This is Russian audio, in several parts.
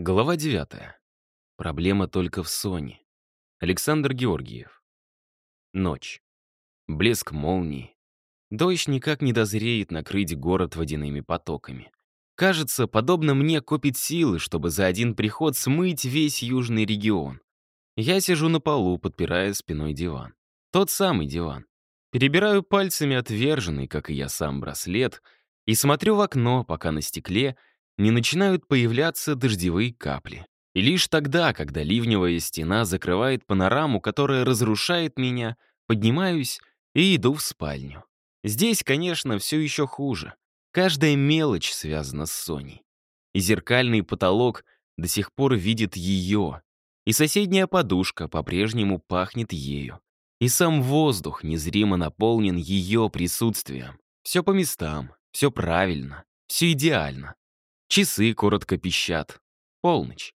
Глава 9. Проблема только в Соне. Александр Георгиев. Ночь. Блеск молнии. Дождь никак не дозреет накрыть город водяными потоками. Кажется, подобно мне копит силы, чтобы за один приход смыть весь южный регион. Я сижу на полу, подпирая спиной диван. Тот самый диван. Перебираю пальцами отверженный, как и я сам, браслет и смотрю в окно, пока на стекле — не начинают появляться дождевые капли. И лишь тогда, когда ливневая стена закрывает панораму, которая разрушает меня, поднимаюсь и иду в спальню. Здесь, конечно, все еще хуже. Каждая мелочь связана с Соней. И зеркальный потолок до сих пор видит ее. И соседняя подушка по-прежнему пахнет ею. И сам воздух незримо наполнен ее присутствием. Все по местам, все правильно, все идеально. Часы коротко пищат. Полночь.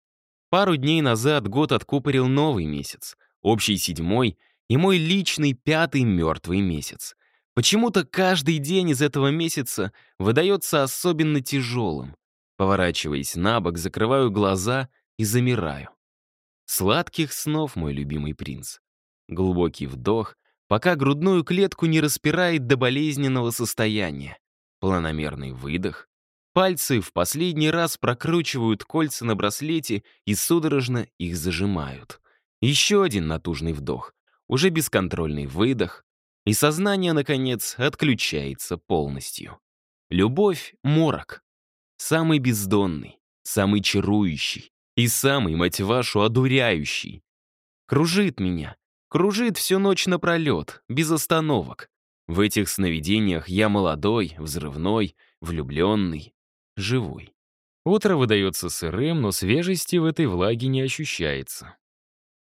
Пару дней назад год откупорил новый месяц, общий седьмой и мой личный пятый мертвый месяц. Почему-то каждый день из этого месяца выдается особенно тяжелым. Поворачиваясь на бок, закрываю глаза и замираю. Сладких снов, мой любимый принц. Глубокий вдох, пока грудную клетку не распирает до болезненного состояния. Планомерный выдох, Пальцы в последний раз прокручивают кольца на браслете и судорожно их зажимают. Еще один натужный вдох, уже бесконтрольный выдох, и сознание, наконец, отключается полностью. Любовь — морок. Самый бездонный, самый чарующий и самый, мать вашу, одуряющий. Кружит меня, кружит всю ночь напролет, без остановок. В этих сновидениях я молодой, взрывной, влюбленный, живой. Утро выдается сырым, но свежести в этой влаге не ощущается.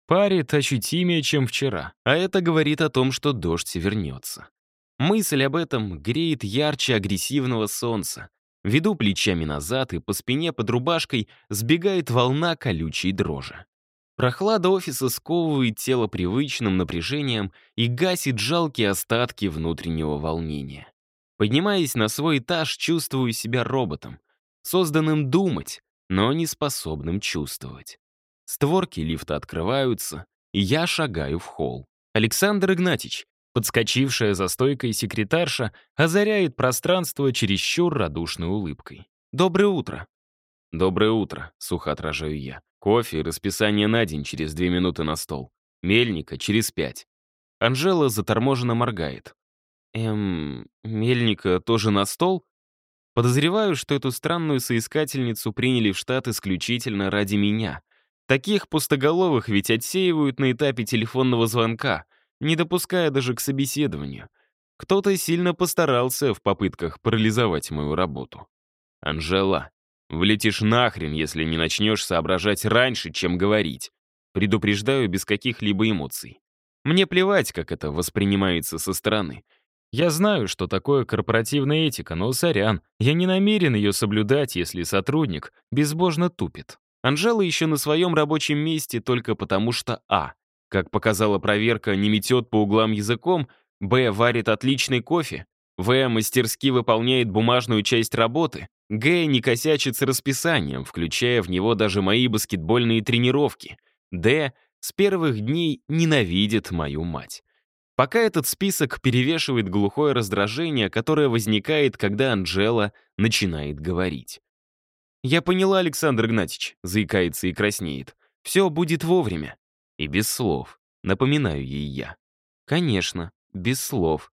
Парит ощутимее, чем вчера, а это говорит о том, что дождь вернется. Мысль об этом греет ярче агрессивного солнца. Веду плечами назад, и по спине под рубашкой сбегает волна колючей дрожи. Прохлада офиса сковывает тело привычным напряжением и гасит жалкие остатки внутреннего волнения. Поднимаясь на свой этаж, чувствую себя роботом, созданным думать, но не способным чувствовать. Створки лифта открываются, и я шагаю в холл. Александр Игнатьич, подскочившая за стойкой секретарша, озаряет пространство чересчур радушной улыбкой. «Доброе утро!» «Доброе утро», — сухо отражаю я. «Кофе и расписание на день через две минуты на стол. Мельника через пять». Анжела заторможенно моргает. Эм, Мельника тоже на стол? Подозреваю, что эту странную соискательницу приняли в штат исключительно ради меня. Таких пустоголовых ведь отсеивают на этапе телефонного звонка, не допуская даже к собеседованию. Кто-то сильно постарался в попытках парализовать мою работу. «Анжела, влетишь нахрен, если не начнешь соображать раньше, чем говорить». Предупреждаю без каких-либо эмоций. Мне плевать, как это воспринимается со стороны — я знаю, что такое корпоративная этика, но, сорян, я не намерен ее соблюдать, если сотрудник безбожно тупит. Анжела еще на своем рабочем месте только потому что А. Как показала проверка, не метет по углам языком, Б. Варит отличный кофе, В. Мастерски выполняет бумажную часть работы, Г. Не косячит с расписанием, включая в него даже мои баскетбольные тренировки, Д. С первых дней ненавидит мою мать. Пока этот список перевешивает глухое раздражение, которое возникает, когда Анжела начинает говорить. «Я поняла, Александр Игнатьевич», — заикается и краснеет. «Все будет вовремя». И без слов. Напоминаю ей я. «Конечно, без слов».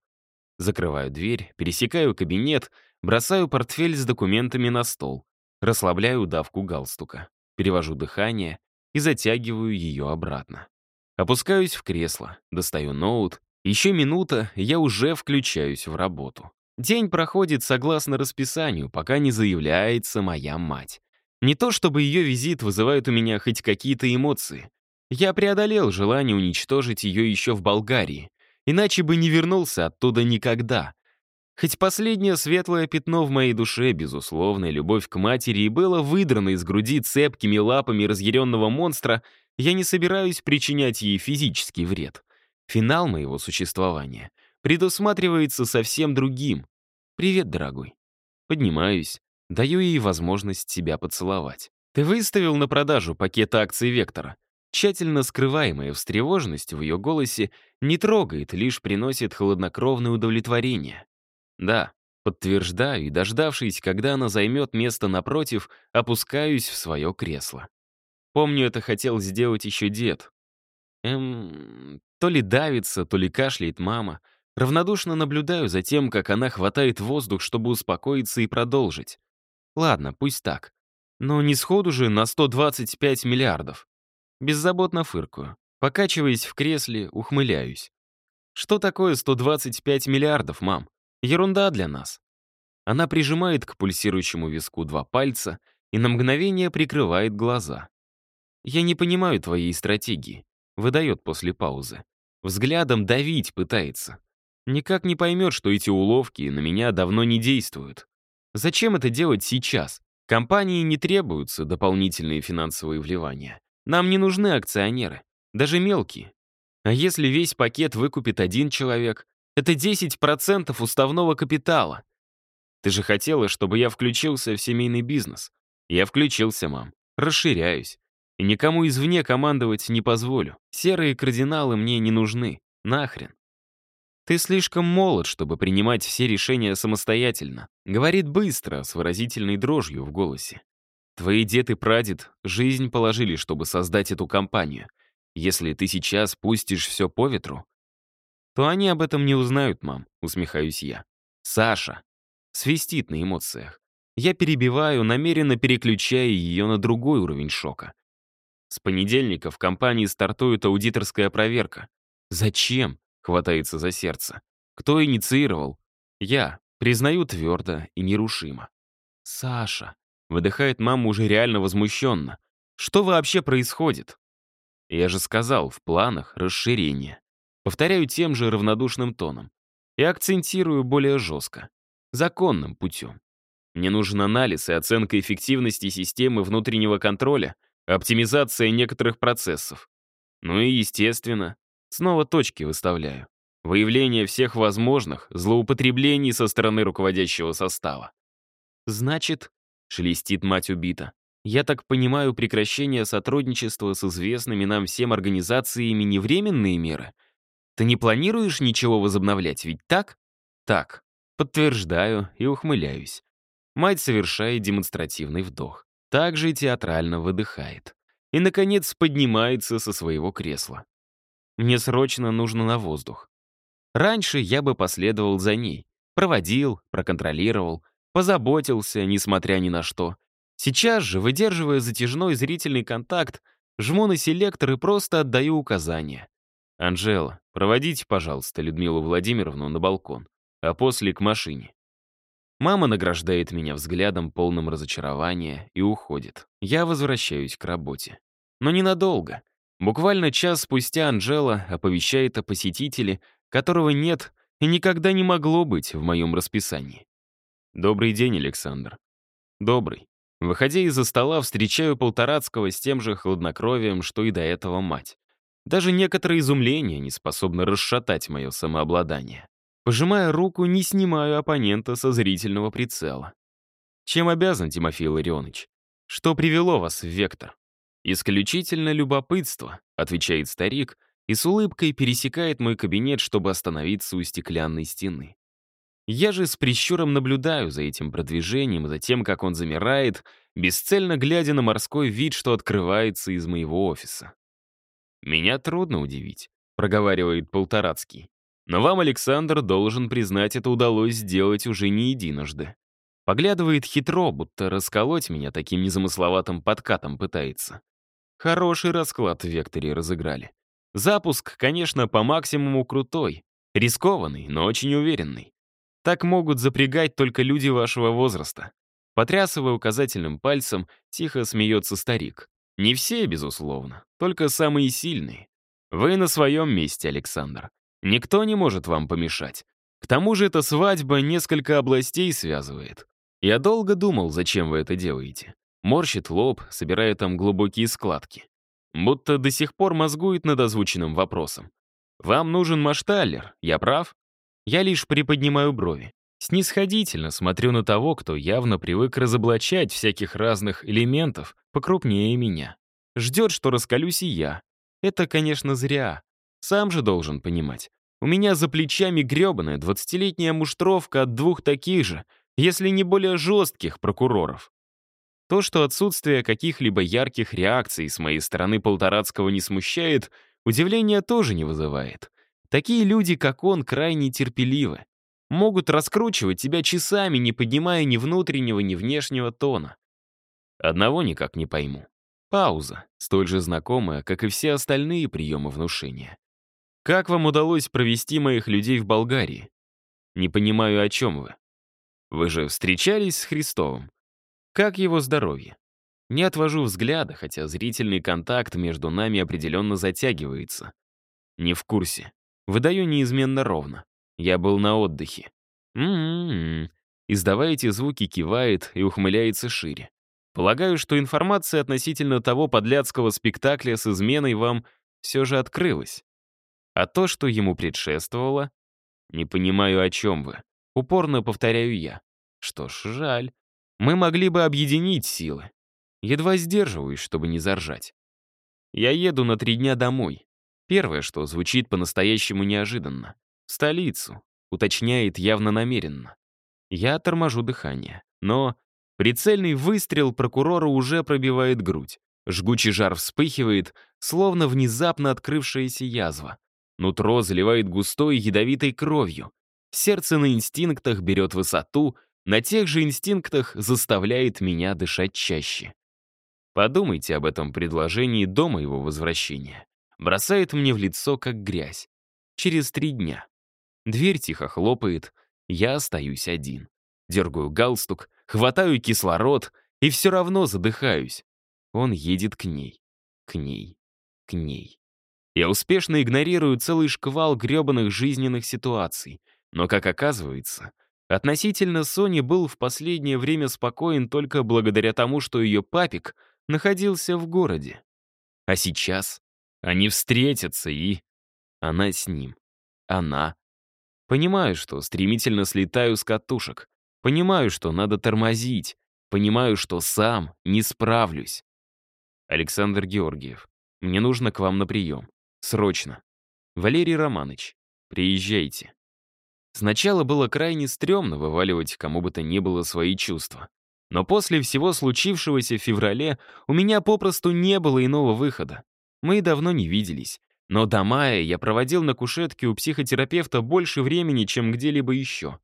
Закрываю дверь, пересекаю кабинет, бросаю портфель с документами на стол, расслабляю давку галстука, перевожу дыхание и затягиваю ее обратно. Опускаюсь в кресло, достаю ноут еще минута, я уже включаюсь в работу. День проходит согласно расписанию, пока не заявляется моя мать. Не то чтобы ее визит вызывает у меня хоть какие-то эмоции. Я преодолел желание уничтожить ее еще в Болгарии, иначе бы не вернулся оттуда никогда. Хоть последнее светлое пятно в моей душе, безусловная любовь к матери, и было выдрано из груди цепкими лапами разъяренного монстра, я не собираюсь причинять ей физический вред. Финал моего существования предусматривается совсем другим. «Привет, дорогой». Поднимаюсь, даю ей возможность себя поцеловать. Ты выставил на продажу пакет акций Вектора. Тщательно скрываемая встревоженность в ее голосе не трогает, лишь приносит хладнокровное удовлетворение. Да, подтверждаю и, дождавшись, когда она займет место напротив, опускаюсь в свое кресло. Помню, это хотел сделать еще дед. Эм, то ли давится, то ли кашляет мама. Равнодушно наблюдаю за тем, как она хватает воздух, чтобы успокоиться и продолжить. Ладно, пусть так. Но не сходу же на 125 миллиардов. Беззаботно фыркаю. Покачиваясь в кресле, ухмыляюсь. Что такое 125 миллиардов, мам? Ерунда для нас. Она прижимает к пульсирующему виску два пальца и на мгновение прикрывает глаза. «Я не понимаю твоей стратегии», — выдает после паузы. Взглядом давить пытается. Никак не поймет, что эти уловки на меня давно не действуют. Зачем это делать сейчас? Компании не требуются дополнительные финансовые вливания. Нам не нужны акционеры, даже мелкие. А если весь пакет выкупит один человек, это 10% уставного капитала. Ты же хотела, чтобы я включился в семейный бизнес. Я включился, мам. Расширяюсь. И никому извне командовать не позволю. Серые кардиналы мне не нужны. Нахрен. Ты слишком молод, чтобы принимать все решения самостоятельно. Говорит быстро, с выразительной дрожью в голосе. Твои дед и прадед жизнь положили, чтобы создать эту компанию. Если ты сейчас пустишь все по ветру, то они об этом не узнают, мам, усмехаюсь я. Саша. Свистит на эмоциях. Я перебиваю, намеренно переключая ее на другой уровень шока. С понедельника в компании стартует аудиторская проверка. Зачем? Хватается за сердце. Кто инициировал? Я. Признаю твердо и нерушимо. Саша. Выдыхает мама уже реально возмущенно. Что вообще происходит? Я же сказал, в планах расширение. Повторяю тем же равнодушным тоном. И акцентирую более жестко. Законным путем. Мне нужен анализ и оценка эффективности системы внутреннего контроля, оптимизация некоторых процессов. Ну и, естественно, снова точки выставляю. Выявление всех возможных злоупотреблений со стороны руководящего состава. Значит, Шелестит мать убита. Я так понимаю, прекращение сотрудничества с известными нам всем организациями не временные меры? Ты не планируешь ничего возобновлять, ведь так? Так. Подтверждаю и ухмыляюсь. Мать совершает демонстративный вдох. Также театрально выдыхает. И, наконец, поднимается со своего кресла. Мне срочно нужно на воздух. Раньше я бы последовал за ней. Проводил, проконтролировал, Позаботился, несмотря ни на что. Сейчас же, выдерживая затяжной зрительный контакт, жму на селектор и просто отдаю указания. «Анжела, проводите, пожалуйста, Людмилу Владимировну на балкон, а после к машине». Мама награждает меня взглядом, полным разочарования, и уходит. Я возвращаюсь к работе. Но ненадолго. Буквально час спустя Анжела оповещает о посетителе, которого нет и никогда не могло быть в моем расписании. «Добрый день, Александр». «Добрый». Выходя из-за стола, встречаю Полторацкого с тем же хладнокровием, что и до этого мать. Даже некоторое изумление не способно расшатать мое самообладание. Пожимая руку, не снимаю оппонента со зрительного прицела. «Чем обязан, Тимофей Ларионович? Что привело вас в Вектор?» «Исключительно любопытство», — отвечает старик, и с улыбкой пересекает мой кабинет, чтобы остановиться у стеклянной стены. Я же с прищуром наблюдаю за этим продвижением, за тем, как он замирает, бесцельно глядя на морской вид, что открывается из моего офиса. «Меня трудно удивить», — проговаривает Полторацкий. «Но вам, Александр, должен признать, это удалось сделать уже не единожды. Поглядывает хитро, будто расколоть меня таким незамысловатым подкатом пытается. Хороший расклад в Векторе разыграли. Запуск, конечно, по максимуму крутой, рискованный, но очень уверенный. Так могут запрягать только люди вашего возраста. Потрясывая указательным пальцем, тихо смеется старик. Не все, безусловно, только самые сильные. Вы на своем месте, Александр. Никто не может вам помешать. К тому же эта свадьба несколько областей связывает. Я долго думал, зачем вы это делаете. Морщит лоб, собирая там глубокие складки. Будто до сих пор мозгует над озвученным вопросом. Вам нужен машталлер, я прав? Я лишь приподнимаю брови. Снисходительно смотрю на того, кто явно привык разоблачать всяких разных элементов покрупнее меня. Ждет, что раскалюсь и я. Это, конечно, зря. Сам же должен понимать. У меня за плечами гребаная двадцатилетняя муштровка от двух таких же, если не более жестких прокуроров. То, что отсутствие каких-либо ярких реакций с моей стороны Полторацкого не смущает, удивления тоже не вызывает. Такие люди, как он, крайне терпеливы. Могут раскручивать тебя часами, не поднимая ни внутреннего, ни внешнего тона. Одного никак не пойму. Пауза, столь же знакомая, как и все остальные приемы внушения. Как вам удалось провести моих людей в Болгарии? Не понимаю, о чем вы. Вы же встречались с Христовым? Как его здоровье? Не отвожу взгляда, хотя зрительный контакт между нами определенно затягивается. Не в курсе. Выдаю неизменно ровно. Я был на отдыхе. М-м-м. Издавая эти звуки, кивает и ухмыляется шире. Полагаю, что информация относительно того подлядского спектакля с изменой вам все же открылась. А то, что ему предшествовало... Не понимаю, о чем вы. Упорно повторяю я. Что ж, жаль. Мы могли бы объединить силы. Едва сдерживаюсь, чтобы не заржать. Я еду на три дня домой. Первое, что звучит по-настоящему неожиданно. В столицу. Уточняет явно намеренно. Я торможу дыхание. Но прицельный выстрел прокурора уже пробивает грудь. Жгучий жар вспыхивает, словно внезапно открывшаяся язва. Нутро заливает густой ядовитой кровью. Сердце на инстинктах берет высоту, на тех же инстинктах заставляет меня дышать чаще. Подумайте об этом предложении до моего возвращения. Бросает мне в лицо, как грязь. Через три дня. Дверь тихо хлопает, я остаюсь один. Дергаю галстук, хватаю кислород и все равно задыхаюсь. Он едет к ней, к ней, к ней. Я успешно игнорирую целый шквал гребаных жизненных ситуаций. Но, как оказывается, относительно Сони был в последнее время спокоен только благодаря тому, что ее папик находился в городе. А сейчас они встретятся, и... Она с ним. Она. Понимаю, что стремительно слетаю с катушек. Понимаю, что надо тормозить. Понимаю, что сам не справлюсь. Александр Георгиев, мне нужно к вам на прием. Срочно. Валерий Романович, приезжайте. Сначала было крайне стрёмно вываливать кому бы то ни было свои чувства. Но после всего случившегося в феврале у меня попросту не было иного выхода. Мы давно не виделись. Но до мая я проводил на кушетке у психотерапевта больше времени, чем где-либо еще.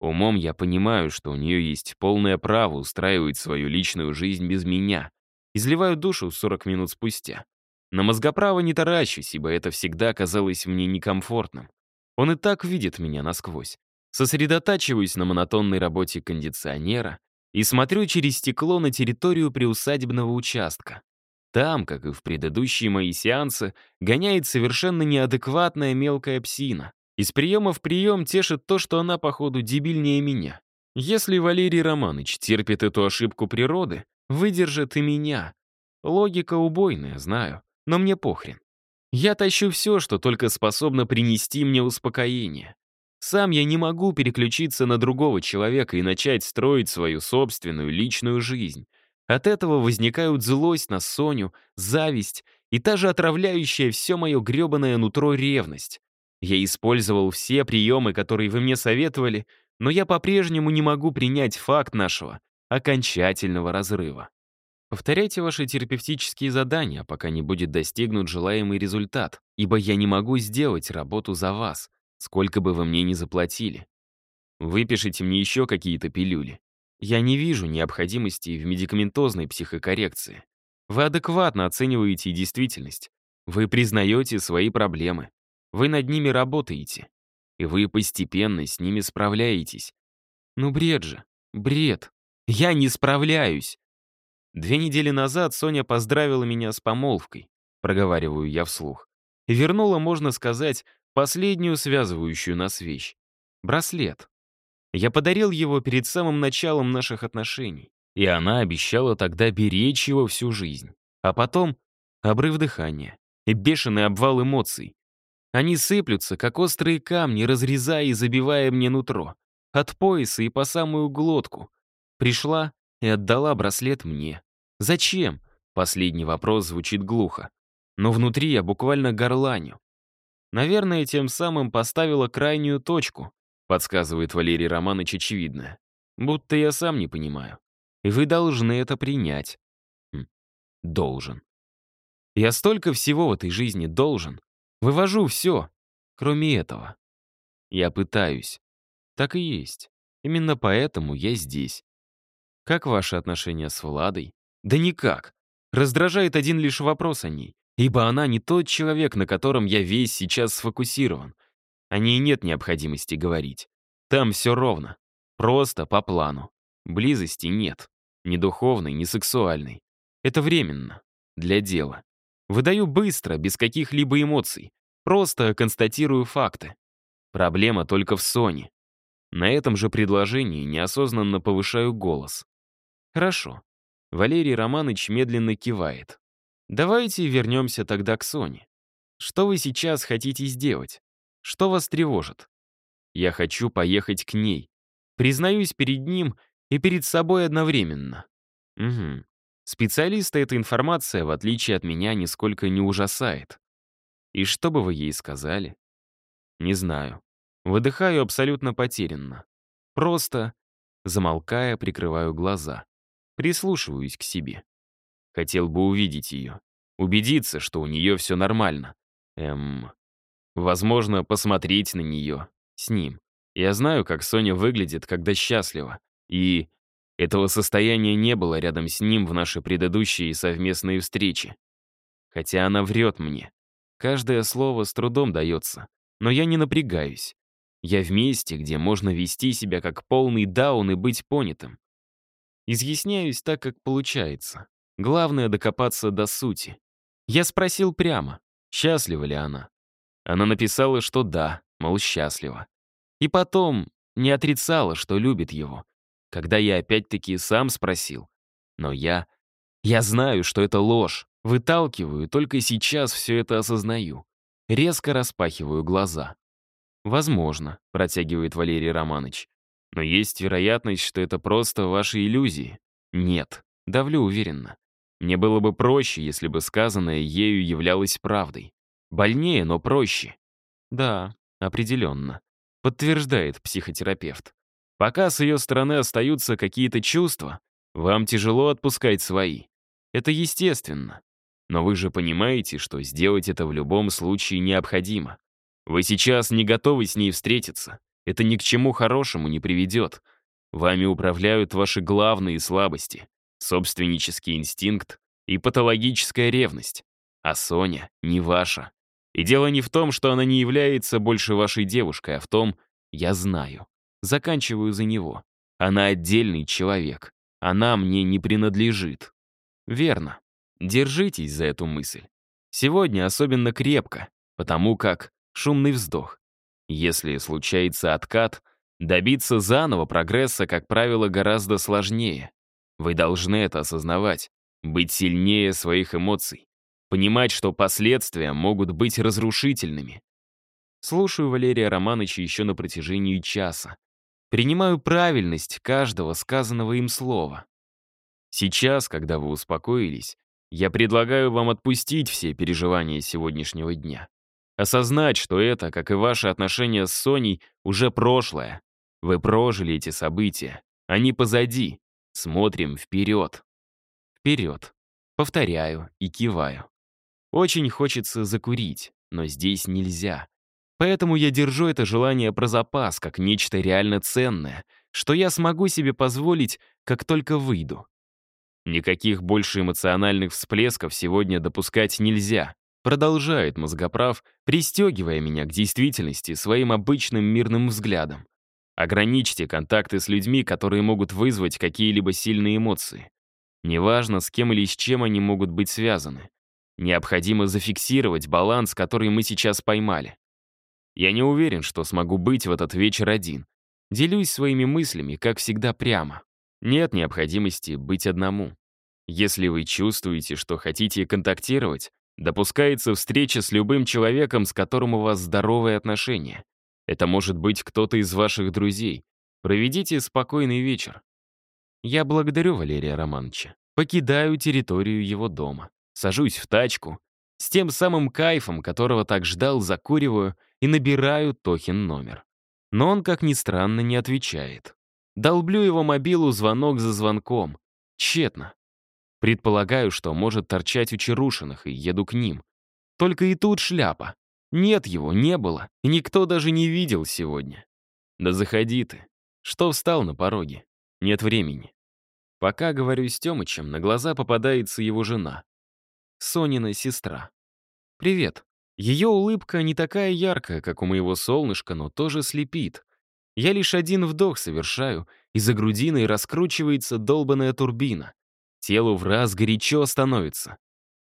Умом я понимаю, что у нее есть полное право устраивать свою личную жизнь без меня. Изливаю душу 40 минут спустя. На мозгоправо не таращусь, ибо это всегда казалось мне некомфортным. Он и так видит меня насквозь. Сосредотачиваюсь на монотонной работе кондиционера и смотрю через стекло на территорию приусадебного участка. Там, как и в предыдущие мои сеансы, гоняет совершенно неадекватная мелкая псина. Из приема в прием тешит то, что она, походу, дебильнее меня. Если Валерий Романович терпит эту ошибку природы, выдержит и меня. Логика убойная, знаю но мне похрен. Я тащу все, что только способно принести мне успокоение. Сам я не могу переключиться на другого человека и начать строить свою собственную личную жизнь. От этого возникают злость на Соню, зависть и та же отравляющая все мое гребаное нутро ревность. Я использовал все приемы, которые вы мне советовали, но я по-прежнему не могу принять факт нашего окончательного разрыва. Повторяйте ваши терапевтические задания, пока не будет достигнут желаемый результат, ибо я не могу сделать работу за вас, сколько бы вы мне ни заплатили. Выпишите мне еще какие-то пилюли. Я не вижу необходимости в медикаментозной психокоррекции. Вы адекватно оцениваете действительность. Вы признаете свои проблемы. Вы над ними работаете. И вы постепенно с ними справляетесь. Ну бред же, бред. Я не справляюсь. Две недели назад Соня поздравила меня с помолвкой, проговариваю я вслух, вернула, можно сказать, последнюю связывающую нас вещь — браслет. Я подарил его перед самым началом наших отношений, и она обещала тогда беречь его всю жизнь. А потом — обрыв дыхания и бешеный обвал эмоций. Они сыплются, как острые камни, разрезая и забивая мне нутро. От пояса и по самую глотку. Пришла и отдала браслет мне. Зачем? Последний вопрос звучит глухо. Но внутри я буквально горланю. Наверное, тем самым поставила крайнюю точку, подсказывает Валерий Романович очевидное. Будто я сам не понимаю. Вы должны это принять. Хм. Должен. Я столько всего в этой жизни должен. Вывожу все, кроме этого. Я пытаюсь. Так и есть. Именно поэтому я здесь. Как ваши отношения с Владой? Да никак. Раздражает один лишь вопрос о ней, ибо она не тот человек, на котором я весь сейчас сфокусирован. О ней нет необходимости говорить. Там все ровно. Просто по плану. Близости нет. Ни духовной, ни сексуальной. Это временно. Для дела. Выдаю быстро, без каких-либо эмоций. Просто констатирую факты. Проблема только в Соне. На этом же предложении неосознанно повышаю голос. Хорошо. Валерий Романович медленно кивает. Давайте вернемся тогда к Соне. Что вы сейчас хотите сделать? Что вас тревожит? Я хочу поехать к ней. Признаюсь перед ним и перед собой одновременно. Угу. Специалиста эта информация, в отличие от меня, нисколько не ужасает. И что бы вы ей сказали? Не знаю. Выдыхаю абсолютно потерянно. Просто, замолкая, прикрываю глаза. Прислушиваюсь к себе. Хотел бы увидеть ее. Убедиться, что у нее все нормально. Эм... Возможно, посмотреть на нее. С ним. Я знаю, как Соня выглядит, когда счастлива. И этого состояния не было рядом с ним в наши предыдущие совместные встречи. Хотя она врет мне. Каждое слово с трудом дается. Но я не напрягаюсь. Я в месте, где можно вести себя как полный даун и быть понятым. Изъясняюсь так, как получается. Главное — докопаться до сути. Я спросил прямо, счастлива ли она. Она написала, что да, мол, счастлива. И потом не отрицала, что любит его. Когда я опять-таки сам спросил. Но я... Я знаю, что это ложь. Выталкиваю, только сейчас все это осознаю. Резко распахиваю глаза. «Возможно», — протягивает Валерий Романович. Но есть вероятность, что это просто ваши иллюзии. Нет, давлю уверенно. Мне было бы проще, если бы сказанное ею являлось правдой. Больнее, но проще. Да, определенно. Подтверждает психотерапевт. Пока с ее стороны остаются какие-то чувства, вам тяжело отпускать свои. Это естественно. Но вы же понимаете, что сделать это в любом случае необходимо. Вы сейчас не готовы с ней встретиться. Это ни к чему хорошему не приведет. Вами управляют ваши главные слабости — собственнический инстинкт и патологическая ревность. А Соня не ваша. И дело не в том, что она не является больше вашей девушкой, а в том, я знаю. Заканчиваю за него. Она отдельный человек. Она мне не принадлежит. Верно. Держитесь за эту мысль. Сегодня особенно крепко, потому как шумный вздох. Если случается откат, добиться заново прогресса, как правило, гораздо сложнее. Вы должны это осознавать, быть сильнее своих эмоций, понимать, что последствия могут быть разрушительными. Слушаю Валерия Романовича еще на протяжении часа. Принимаю правильность каждого сказанного им слова. Сейчас, когда вы успокоились, я предлагаю вам отпустить все переживания сегодняшнего дня. Осознать, что это, как и ваши отношения с Соней, уже прошлое. Вы прожили эти события. Они позади. Смотрим вперед. Вперед. Повторяю и киваю. Очень хочется закурить, но здесь нельзя. Поэтому я держу это желание про запас, как нечто реально ценное, что я смогу себе позволить, как только выйду. Никаких больше эмоциональных всплесков сегодня допускать нельзя. Продолжает мозгоправ, пристегивая меня к действительности своим обычным мирным взглядом. Ограничьте контакты с людьми, которые могут вызвать какие-либо сильные эмоции. Неважно, с кем или с чем они могут быть связаны. Необходимо зафиксировать баланс, который мы сейчас поймали. Я не уверен, что смогу быть в этот вечер один. Делюсь своими мыслями, как всегда, прямо. Нет необходимости быть одному. Если вы чувствуете, что хотите контактировать, Допускается встреча с любым человеком, с которым у вас здоровые отношения. Это может быть кто-то из ваших друзей. Проведите спокойный вечер. Я благодарю Валерия Романовича. Покидаю территорию его дома. Сажусь в тачку. С тем самым кайфом, которого так ждал, закуриваю и набираю Тохин номер. Но он, как ни странно, не отвечает. Долблю его мобилу звонок за звонком. Тщетно. Предполагаю, что может торчать у Чарушиных, и еду к ним. Только и тут шляпа. Нет его, не было, и никто даже не видел сегодня. Да заходи ты. Что встал на пороге? Нет времени. Пока говорю с Тёмычем, на глаза попадается его жена. Сонина сестра. «Привет». Ее улыбка не такая яркая, как у моего солнышка, но тоже слепит. Я лишь один вдох совершаю, и за грудиной раскручивается долбаная турбина. Телу в раз горячо становится.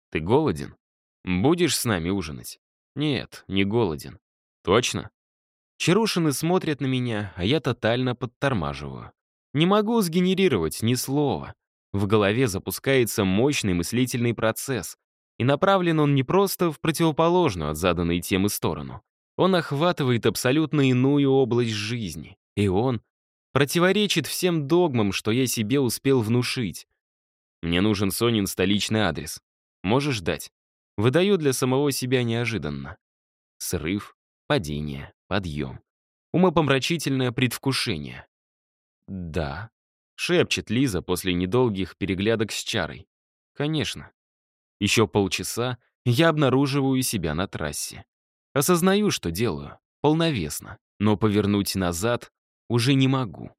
«Ты голоден? Будешь с нами ужинать?» «Нет, не голоден». «Точно?» Чарушины смотрят на меня, а я тотально подтормаживаю. Не могу сгенерировать ни слова. В голове запускается мощный мыслительный процесс, и направлен он не просто в противоположную от заданной темы сторону. Он охватывает абсолютно иную область жизни. И он противоречит всем догмам, что я себе успел внушить. Мне нужен Сонин столичный адрес. Можешь дать? Выдаю для самого себя неожиданно. Срыв, падение, подъем. Умопомрачительное предвкушение. «Да», — шепчет Лиза после недолгих переглядок с Чарой. «Конечно». Еще полчаса я обнаруживаю себя на трассе. Осознаю, что делаю, полновесно, но повернуть назад уже не могу.